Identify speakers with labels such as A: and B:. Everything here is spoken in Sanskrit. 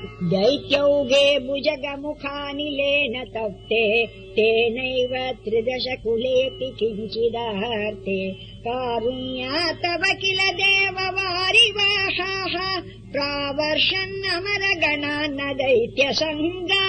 A: दैत्यौगे भुजगमुखानिलेन तप्ते तेनैव त्रिदश कुलेऽपि किञ्चिदार्ते कारुण्या तव किल देववारिवाहाः प्रावर्षन्नमरगणान्न दैत्यसङ्गा